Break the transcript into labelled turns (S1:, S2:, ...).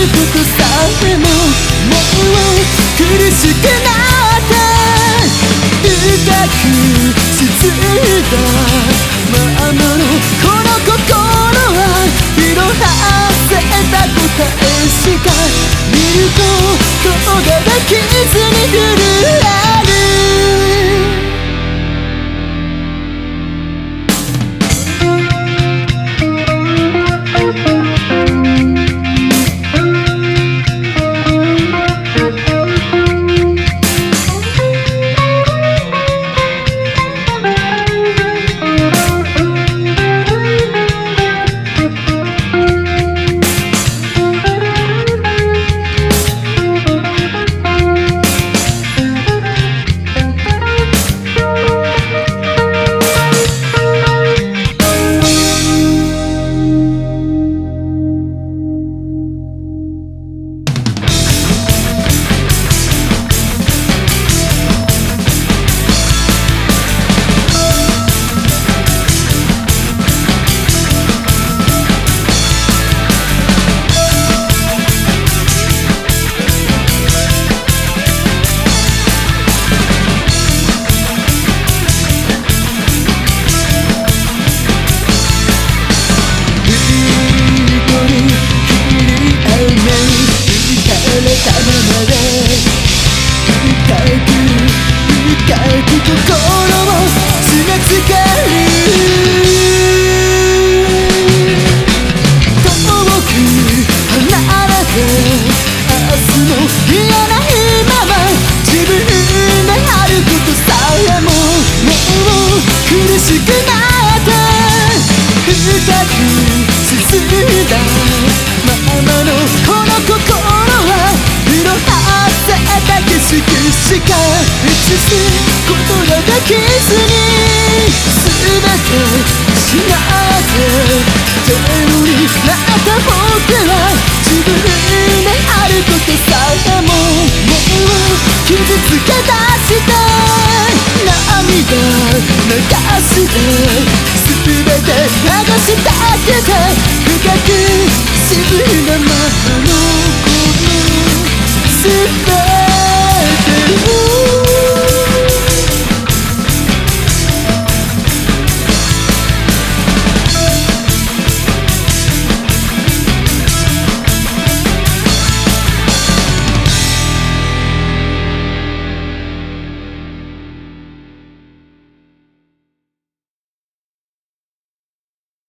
S1: ることさえももう苦しくなって深く沈んだままのこの心は色あせた答えしか見ることができずに震え So しか映すことができずに全て失ってゼロになった僕は自分であることさえももう傷つけ出して涙流して全て流しだけて。